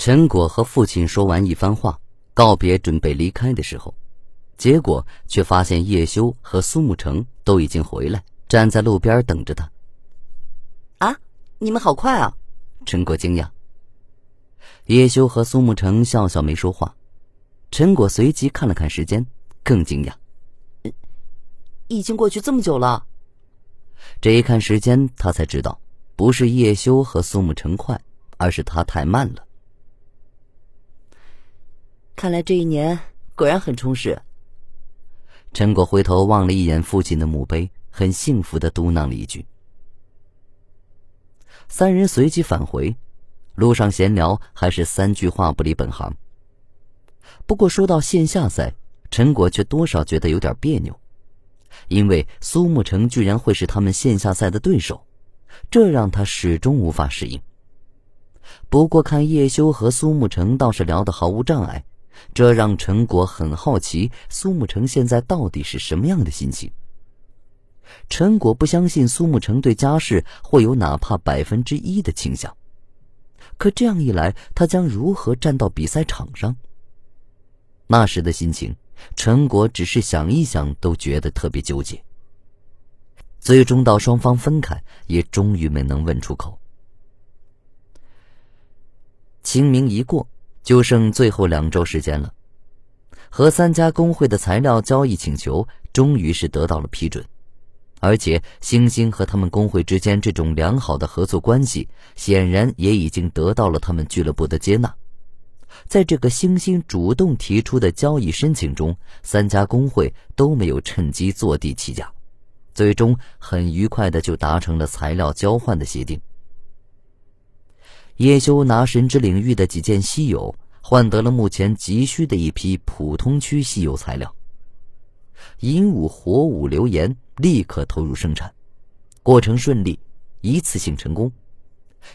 陈果和父亲说完一番话，告别，准备离开的时候，结果却发现叶修和苏沐橙都已经回来，站在路边等着他。啊，你们好快啊！陈果惊讶。叶修和苏沐橙笑笑没说话。陈果随即看了看时间，更惊讶。已经过去这么久了。这一看时间，他才知道，不是叶修和苏沐橙快，而是他太慢了。看来这一年果然很充实。陈果回头望了一眼父亲的墓碑，很幸福的嘟囔了一句。三人随即返回，路上闲聊还是三句话不离本行。不过说到线下赛，陈果却多少觉得有点别扭。因为苏沐橙居然会是他们线下赛的对手，这让他始终无法适应。不过看叶修和苏沐橙倒是聊得毫无障碍，这让陈果很好奇苏沐橙现在到底是什么样的心情。陈果不相信苏沐橙对家世会有哪怕百分之一的倾向，可这样一来，他将如何站到比赛场上？那时的心情。陈果只是想一想都觉得特别纠结。最终到双方分开，也终于没能问出口。清明一过，就剩最后两周时间了。和三家工会的材料交易请求终于是得到了批准，而且星星和他们工会之间这种良好的合作关系，显然也已经得到了他们俱乐部的接纳。在这个星星主动提出的交易申请中，三家工会都没有趁机坐地起价，最终很愉快的就达成了材料交换的协定。叶修拿神之领域的几件稀有换得了目前急需的一批普通区稀有材料，银武火武流言立刻投入生产，过程顺利，一次性成功。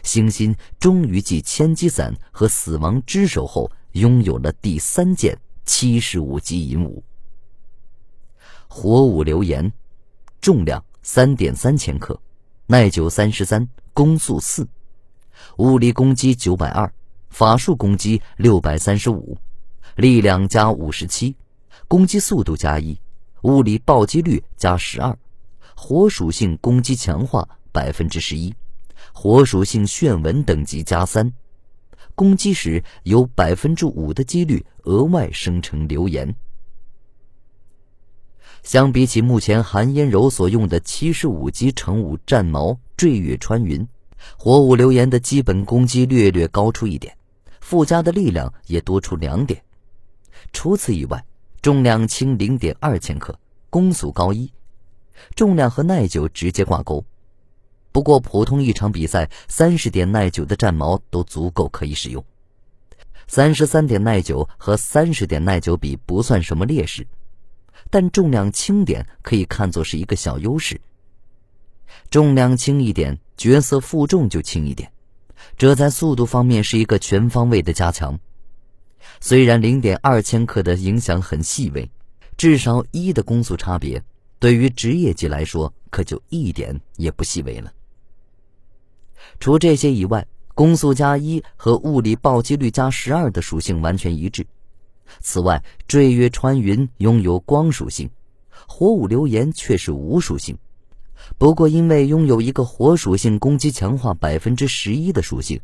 星星终于继千机伞和死亡之手后，拥有了第三件七十五级银武。火舞流言，重量三点三千克，耐久三十三，攻速四，物理攻击九百二，法术攻击六百三十五，力量加五十七，攻击速度加一，物理暴击率加十二，火属性攻击强化百分之十一。火属性炫纹等级加三，攻击时有百分之五的几率额外生成流言。相比起目前韩嫣柔所用的七十五级乘五战矛坠月穿云，火舞流言的基本攻击略略高出一点，附加的力量也多出两点。除此以外，重量轻零点二千克，攻速高一，重量和耐久直接挂钩。不过，普通一场比赛，三十点耐久的战矛都足够可以使用。三十三点耐久和三十点耐久比不算什么劣势，但重量轻点可以看作是一个小优势。重量轻一点，角色负重就轻一点，这在速度方面是一个全方位的加强。虽然零点二千克的影响很细微，至少一的攻速差别，对于职业级来说可就一点也不细微了。除这些以外，攻速加一和物理暴击率加十二的属性完全一致。此外，坠月穿云拥有光属性，火舞流言却是无属性。不过，因为拥有一个火属性攻击强化百分之十一的属性，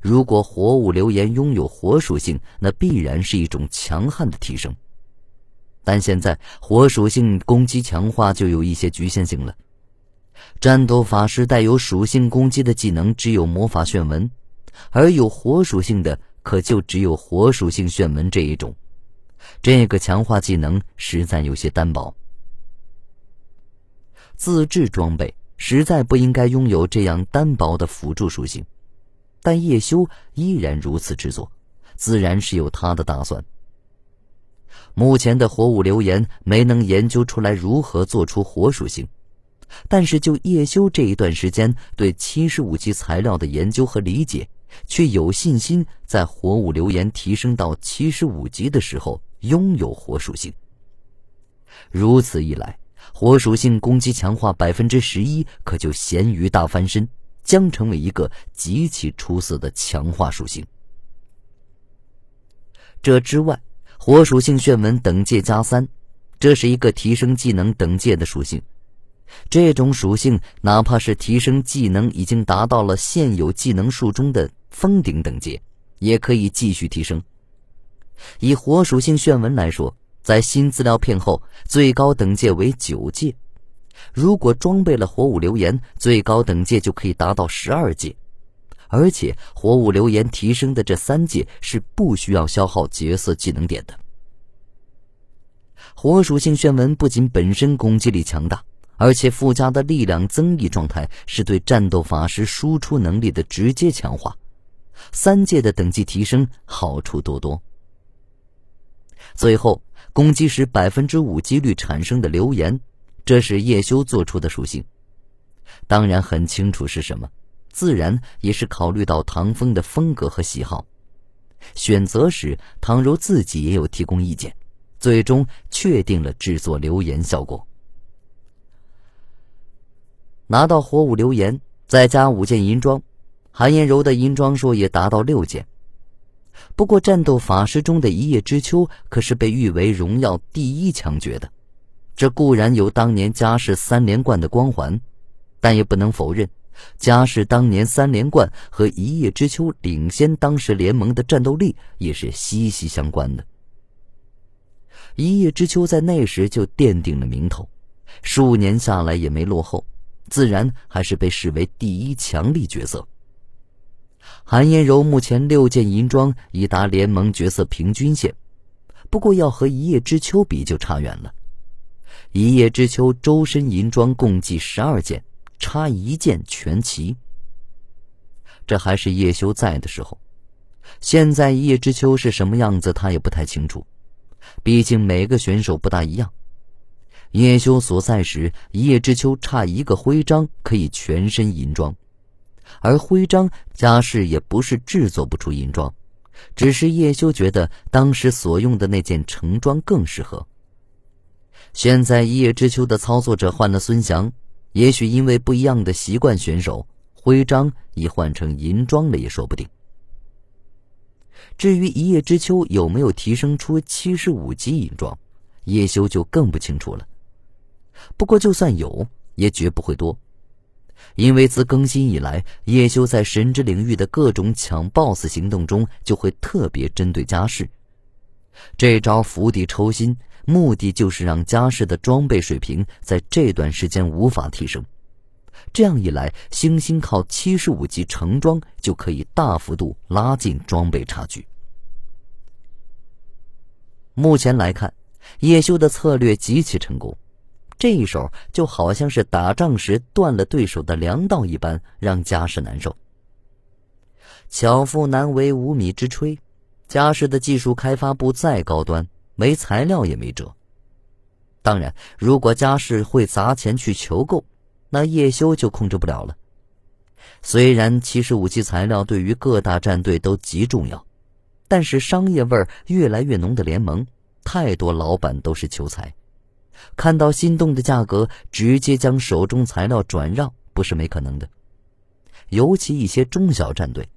如果火舞流言拥有火属性，那必然是一种强悍的提升。但现在火属性攻击强化就有一些局限性了。战斗法师带有属性攻击的技能只有魔法炫纹，而有火属性的可就只有火属性炫纹这一种。这个强化技能实在有些单薄。自制装备实在不应该拥有这样单薄的辅助属性，但叶修依然如此制作，自然是有他的打算。目前的火舞流言没能研究出来如何做出火属性。但是，就叶修这一段时间对七十五级材料的研究和理解，却有信心在火舞流言提升到七十五级的时候拥有火属性。如此一来，火属性攻击强化百分之十一，可就咸鱼大翻身，将成为一个极其出色的强化属性。这之外，火属性炫纹等界加三，这是一个提升技能等界的属性。这种属性哪怕是提升技能已经达到了现有技能数中的封顶等阶，也可以继续提升。以火属性炫纹来说，在新资料片后，最高等界为九阶。如果装备了火舞流言，最高等界就可以达到十二阶。而且，火舞流言提升的这三阶是不需要消耗角色技能点的。火属性炫纹不仅本身攻击力强大，而且附加的力量增益状态是对战斗法师输出能力的直接强化。三阶的等级提升，好处多多。最后，攻击时百分之五几率产生的流言，这是叶修做出的属性。当然很清楚是什么，自然也是考虑到唐风的风格和喜好。选择时，唐柔自己也有提供意见，最终确定了制作流言效果。拿到火舞流言，再加五件银装，韩延柔的银装数也达到六件。不过，战斗法师中的一叶知秋可是被誉为荣耀第一强绝的。这固然有当年家世三连冠的光环，但也不能否认，家世当年三连冠和一叶知秋领先当时联盟的战斗力也是息息相关的。一叶知秋在那时就奠定了名头，数年下来也没落后，自然还是被视为第一强力角色。韩嫣柔目前六件银装已达联盟角色平均线，不过要和一叶知秋比就差远了。一叶知秋周身银装共计十二件，差一件全齐。这还是叶修在的时候，现在一叶知秋是什么样子，他也不太清楚。毕竟每个选手不大一样。叶修所在时，一叶知秋差一个徽章可以全身银装。而徽章家世也不是制作不出银装，只是叶修觉得当时所用的那件成装更适合。现在一叶知秋的操作者换了孙翔，也许因为不一样的习惯，选手徽章已换成银装了也说不定。至于一叶知秋有没有提升出七十五级银装，叶修就更不清楚了。不过就算有，也绝不会多。因为自更新以来，叶修在神之领域的各种抢 BOSS 行动中，就会特别针对家世。这招釜底抽薪，目的就是让家世的装备水平在这段时间无法提升。这样一来，星星靠七十五级成装就可以大幅度拉近装备差距。目前来看，叶修的策略极其成功。这一手就好像是打仗时断了对手的粮道一般，让家世难受。巧妇难为无米之炊，家世的技术开发部再高端，没材料也没辙。当然，如果家世会砸钱去求购，那叶修就控制不了了。虽然七十五级材料对于各大战队都极重要，但是商业味越来越浓的联盟，太多老板都是求财。看到心动的价格，直接将手中材料转让，不是没可能的。尤其一些中小战队，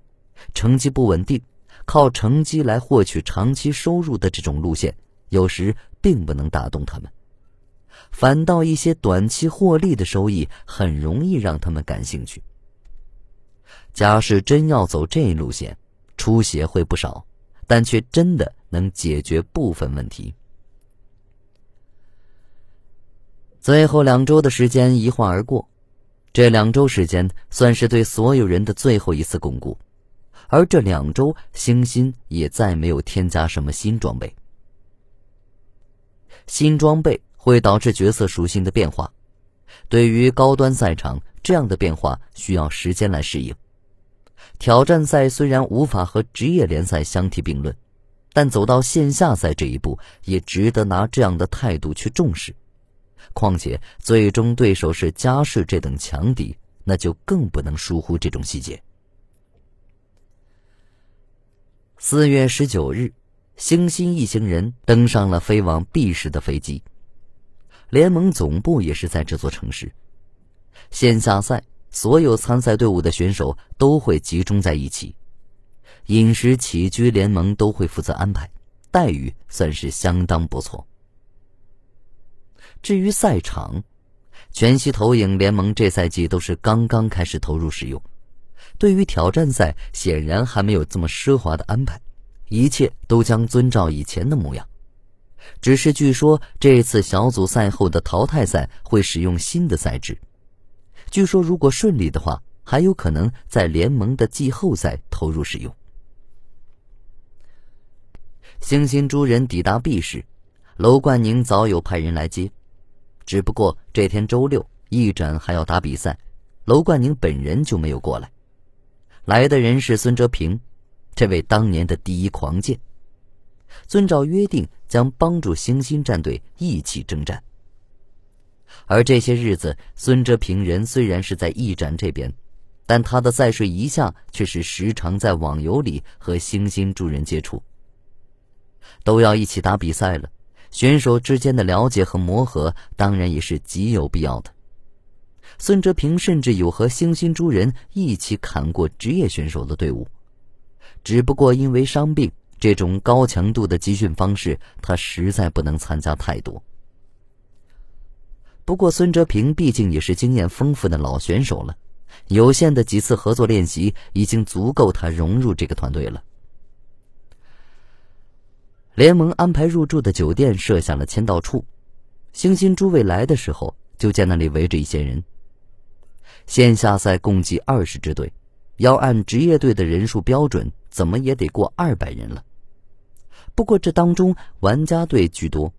成绩不稳定，靠成绩来获取长期收入的这种路线，有时并不能打动他们。反倒一些短期获利的收益，很容易让他们感兴趣。假使真要走这路线，出血会不少，但却真的能解决部分问题。最后两周的时间一晃而过，这两周时间算是对所有人的最后一次巩固，而这两周星星也再没有添加什么新装备。新装备会导致角色属性的变化，对于高端赛场，这样的变化需要时间来适应。挑战赛虽然无法和职业联赛相提并论，但走到线下赛这一步，也值得拿这样的态度去重视。况且，最终对手是家世这等强敌，那就更不能疏忽这种细节。四月十九日，星星一行人登上了飞往 B 市的飞机。联盟总部也是在这座城市。线下赛，所有参赛队伍的选手都会集中在一起，饮食起居联盟都会负责安排，待遇算是相当不错。至于赛场，全息投影联盟这赛季都是刚刚开始投入使用，对于挑战赛显然还没有这么奢华的安排，一切都将遵照以前的模样。只是据说这次小组赛后的淘汰赛会使用新的赛制，据说如果顺利的话，还有可能在联盟的季后赛投入使用。星星诸人抵达 B 市，楼冠宁早有派人来接。只不过这天周六，一展还要打比赛，楼冠宁本人就没有过来。来的人是孙哲平，这位当年的第一狂剑。遵照约定，将帮助星星战队一起征战。而这些日子，孙哲平人虽然是在一展这边，但他的在水一下却是时常在网游里和星星诸人接触。都要一起打比赛了。选手之间的了解和磨合，当然也是极有必要的。孙哲平甚至有和星星诸人一起砍过职业选手的队伍，只不过因为伤病，这种高强度的集训方式，他实在不能参加太多。不过孙哲平毕竟也是经验丰富的老选手了，有限的几次合作练习已经足够他融入这个团队了。联盟安排入住的酒店设下了签到处，星星诸位来的时候，就见那里围着一些人。线下赛共计二十支队，要按职业队的人数标准，怎么也得过二百人了。不过这当中玩家队居多，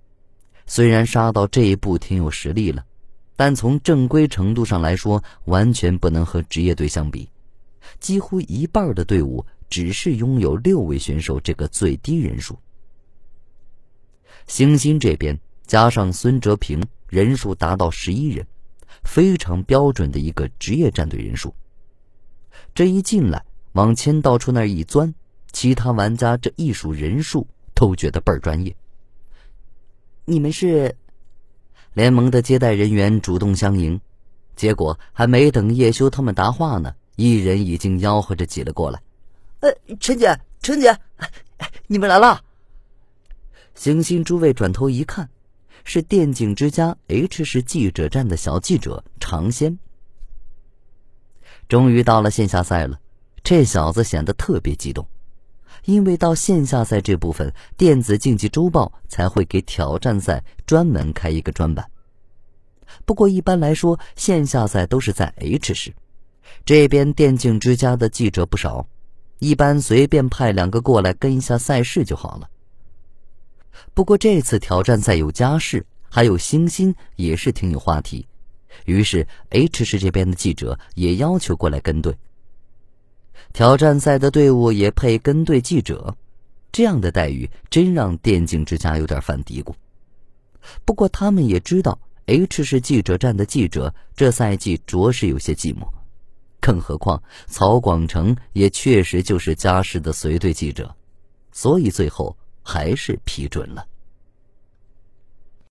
虽然杀到这一步挺有实力了，但从正规程度上来说，完全不能和职业队相比。几乎一半的队伍只是拥有六位选手这个最低人数。星星这边加上孙哲平，人数达到十一人，非常标准的一个职业战队人数。这一进来往签到处那一钻，其他玩家这一数人数都觉得倍儿专业。你们是？联盟的接待人员主动相迎，结果还没等叶修他们答话呢，一人已经吆喝着挤了过来：“呃，陈姐，陈姐，你们来了。”行星诸位转头一看，是电竞之家 H 市记者站的小记者常先。终于到了线下赛了，这小子显得特别激动，因为到线下赛这部分，电子竞技周报才会给挑战赛专门开一个专版。不过一般来说，线下赛都是在 H 市，这边电竞之家的记者不少，一般随便派两个过来跟一下赛事就好了。不过这次挑战赛有家世，还有星星，也是挺有话题。于是 H 市这边的记者也要求过来跟队。挑战赛的队伍也配跟队记者，这样的待遇真让电竞之家有点犯嘀咕。不过他们也知道 H 市记者站的记者这赛季着实有些寂寞，更何况曹广成也确实就是家世的随队记者，所以最后。还是批准了。